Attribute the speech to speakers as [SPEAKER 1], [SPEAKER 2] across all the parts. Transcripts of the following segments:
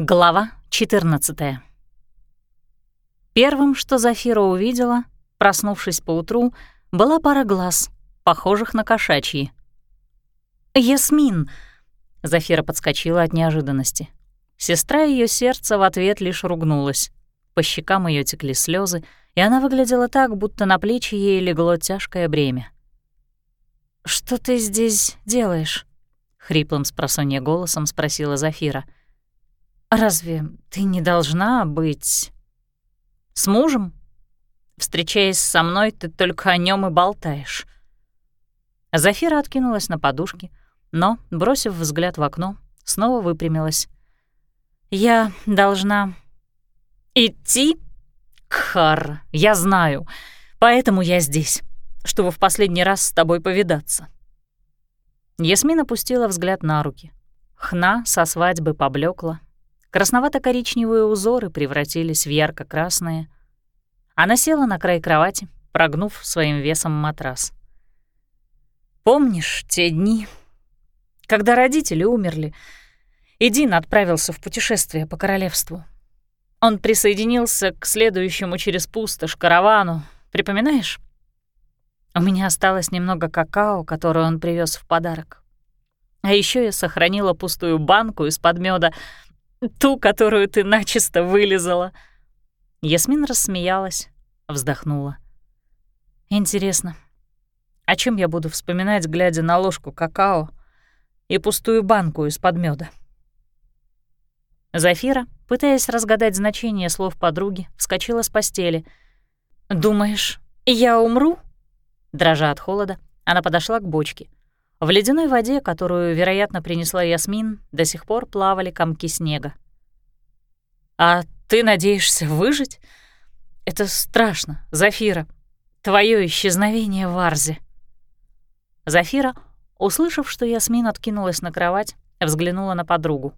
[SPEAKER 1] Глава 14 Первым, что Зафира увидела, проснувшись поутру, была пара глаз, похожих на кошачьи. «Ясмин!» — Зафира подскочила от неожиданности. Сестра ее сердца в ответ лишь ругнулась. По щекам ее текли слезы, и она выглядела так, будто на плечи ей легло тяжкое бремя. «Что ты здесь делаешь?» — хриплым с голосом спросила Зафира — «Разве ты не должна быть с мужем? Встречаясь со мной, ты только о нем и болтаешь». Зафира откинулась на подушки, но, бросив взгляд в окно, снова выпрямилась. «Я должна идти? Кхар, я знаю, поэтому я здесь, чтобы в последний раз с тобой повидаться». Ясмин опустила взгляд на руки. Хна со свадьбы поблекла, Красновато-коричневые узоры превратились в ярко-красные. Она села на край кровати, прогнув своим весом матрас. «Помнишь те дни, когда родители умерли, и Дин отправился в путешествие по королевству? Он присоединился к следующему через пустошь каравану, припоминаешь? У меня осталось немного какао, которое он привез в подарок. А еще я сохранила пустую банку из-под меда, Ту, которую ты начисто вылезала». Ясмин рассмеялась, вздохнула. «Интересно, о чем я буду вспоминать, глядя на ложку какао и пустую банку из-под меда? Зафира, пытаясь разгадать значение слов подруги, вскочила с постели. «Думаешь, я умру?» Дрожа от холода, она подошла к бочке. В ледяной воде, которую, вероятно, принесла Ясмин, до сих пор плавали комки снега. «А ты надеешься выжить? Это страшно, Зафира. Твое исчезновение в Арзе». Зафира, услышав, что Ясмин откинулась на кровать, взглянула на подругу.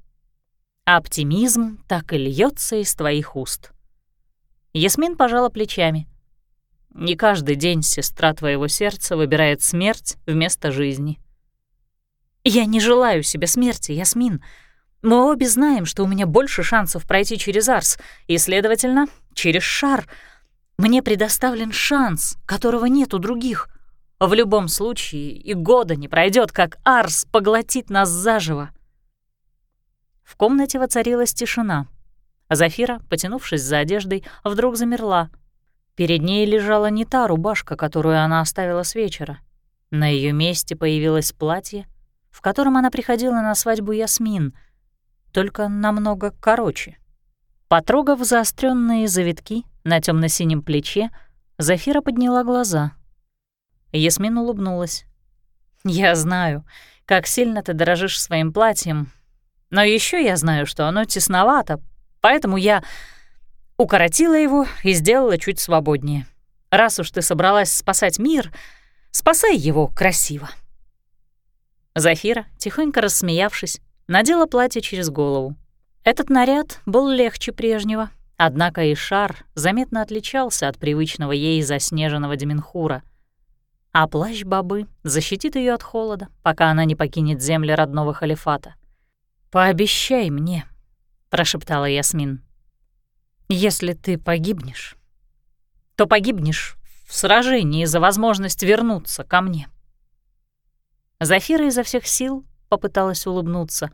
[SPEAKER 1] «Оптимизм так и льется из твоих уст». Ясмин пожала плечами. «Не каждый день сестра твоего сердца выбирает смерть вместо жизни». Я не желаю себе смерти, Ясмин. Мы обе знаем, что у меня больше шансов пройти через Арс, и, следовательно, через шар. Мне предоставлен шанс, которого нет у других. В любом случае и года не пройдет, как Арс поглотит нас заживо. В комнате воцарилась тишина. Зафира, потянувшись за одеждой, вдруг замерла. Перед ней лежала не та рубашка, которую она оставила с вечера. На ее месте появилось платье, в котором она приходила на свадьбу Ясмин, только намного короче. Потрогав заостренные завитки на темно синем плече, Зафира подняла глаза. Ясмин улыбнулась. «Я знаю, как сильно ты дорожишь своим платьем, но еще я знаю, что оно тесновато, поэтому я укоротила его и сделала чуть свободнее. Раз уж ты собралась спасать мир, спасай его красиво». Зафира, тихонько рассмеявшись, надела платье через голову. Этот наряд был легче прежнего, однако и шар заметно отличался от привычного ей заснеженного Деменхура. А плащ бабы защитит ее от холода, пока она не покинет земли родного халифата. «Пообещай мне», — прошептала Ясмин, — «если ты погибнешь, то погибнешь в сражении за возможность вернуться ко мне». Зафира изо всех сил попыталась улыбнуться.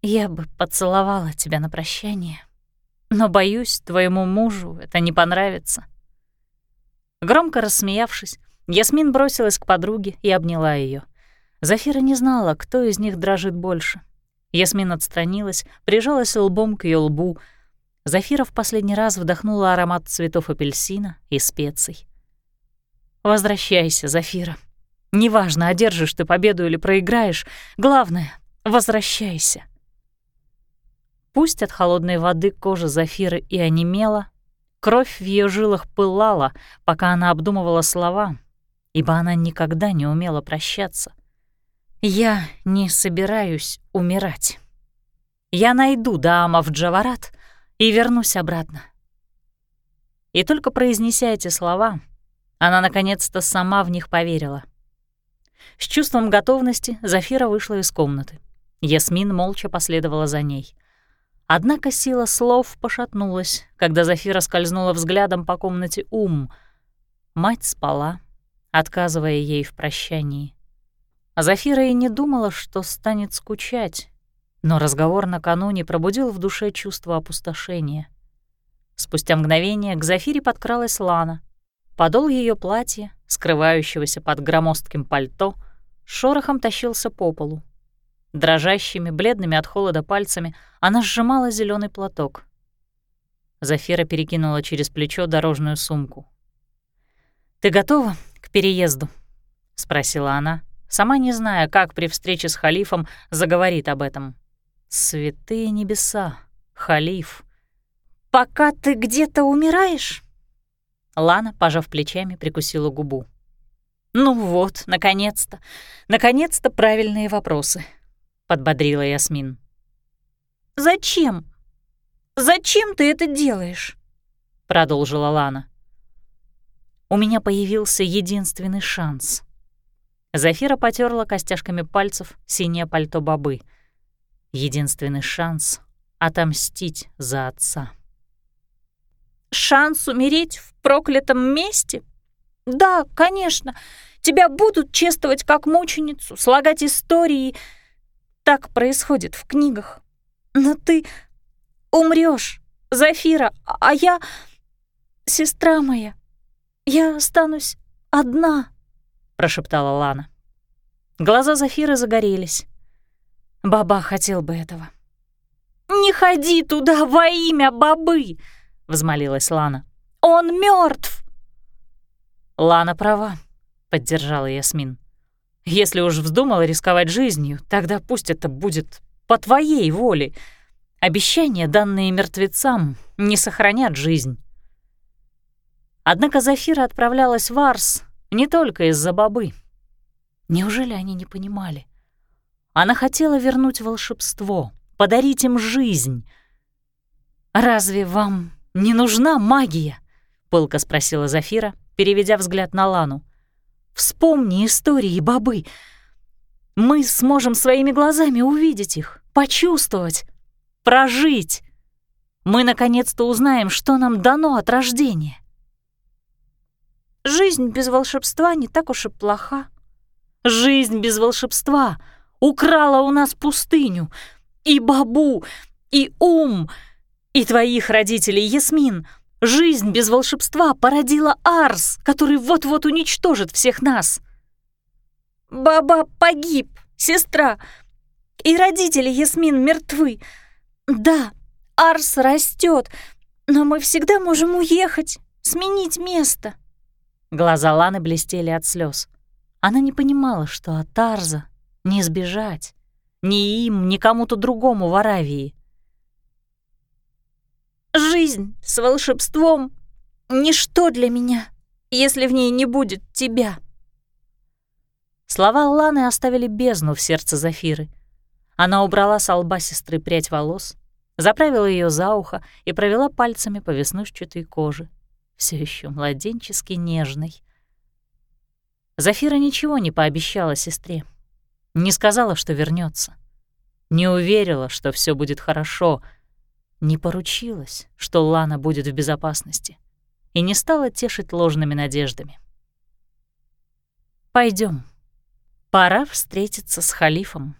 [SPEAKER 1] «Я бы поцеловала тебя на прощание, но, боюсь, твоему мужу это не понравится». Громко рассмеявшись, Ясмин бросилась к подруге и обняла ее. Зафира не знала, кто из них дрожит больше. Ясмин отстранилась, прижалась лбом к ее лбу. Зафира в последний раз вдохнула аромат цветов апельсина и специй. «Возвращайся, Зафира», Неважно, одержишь ты победу или проиграешь, главное — возвращайся. Пусть от холодной воды кожа Зафиры и онемела, кровь в ее жилах пылала, пока она обдумывала слова, ибо она никогда не умела прощаться. «Я не собираюсь умирать. Я найду Даама в Джаварат и вернусь обратно». И только произнеся эти слова, она наконец-то сама в них поверила — с чувством готовности Зафира вышла из комнаты. Ясмин молча последовала за ней. Однако сила слов пошатнулась, когда Зафира скользнула взглядом по комнате Ум. Мать спала, отказывая ей в прощании. А Зафира и не думала, что станет скучать, но разговор накануне пробудил в душе чувство опустошения. Спустя мгновение к Зафире подкралась Лана. Подол ее платья, скрывающегося под громоздким пальто, шорохом тащился по полу. Дрожащими, бледными от холода пальцами она сжимала зеленый платок. Зафира перекинула через плечо дорожную сумку. «Ты готова к переезду?» — спросила она, сама не зная, как при встрече с халифом заговорит об этом. «Святые небеса, халиф!»
[SPEAKER 2] «Пока ты где-то умираешь?»
[SPEAKER 1] Лана, пожав плечами, прикусила губу. «Ну вот, наконец-то, наконец-то правильные вопросы», — подбодрила Ясмин.
[SPEAKER 2] «Зачем? Зачем ты это делаешь?»
[SPEAKER 1] — продолжила Лана. «У меня появился единственный шанс». Зафира потерла костяшками пальцев синее пальто бобы. Единственный шанс — отомстить за отца.
[SPEAKER 2] «Шанс умереть в проклятом месте?» «Да, конечно. Тебя будут чествовать как мученицу, слагать истории. Так происходит в книгах. Но ты умрёшь, Зафира, а я... Сестра моя, я останусь одна», — прошептала Лана.
[SPEAKER 1] Глаза Зафиры загорелись. Баба хотел бы этого.
[SPEAKER 2] «Не ходи туда во имя бабы!» — взмолилась Лана. «Он мертв.
[SPEAKER 1] «Лана права», — поддержала Ясмин. «Если уж вздумала рисковать жизнью, тогда пусть это будет по твоей воле. Обещания, данные мертвецам, не сохранят жизнь». Однако Зафира отправлялась в Арс не только из-за бобы. Неужели они не понимали? Она хотела вернуть волшебство, подарить им жизнь. «Разве вам не нужна магия?» — пылко спросила Зафира, переведя взгляд на Лану. «Вспомни истории бобы. Мы сможем своими глазами увидеть их, почувствовать, прожить. Мы наконец-то узнаем, что нам дано от рождения».
[SPEAKER 2] «Жизнь без волшебства не так уж и плоха».
[SPEAKER 1] «Жизнь без волшебства украла у нас пустыню, и бабу, и ум, и твоих родителей, Ясмин — Жизнь без волшебства породила Арс, который вот-вот уничтожит всех нас.
[SPEAKER 2] Баба погиб, сестра, и родители Ясмин мертвы. Да, Арс растет, но мы всегда можем уехать, сменить место.
[SPEAKER 1] Глаза Ланы блестели от слез. Она не понимала, что от Арза не сбежать. Ни им, ни кому-то другому в Аравии.
[SPEAKER 2] Жизнь с волшебством — ничто для меня, если в ней не будет тебя».
[SPEAKER 1] Слова Ланы оставили бездну в сердце Зафиры. Она убрала с лба сестры прядь волос, заправила ее за ухо и провела пальцами по веснушчатой коже, все еще младенчески нежной. Зафира ничего не пообещала сестре, не сказала, что вернется, не уверила, что все будет хорошо — не поручилась, что Лана будет в безопасности, и не стала тешить ложными надеждами. Пойдем, Пора встретиться с халифом.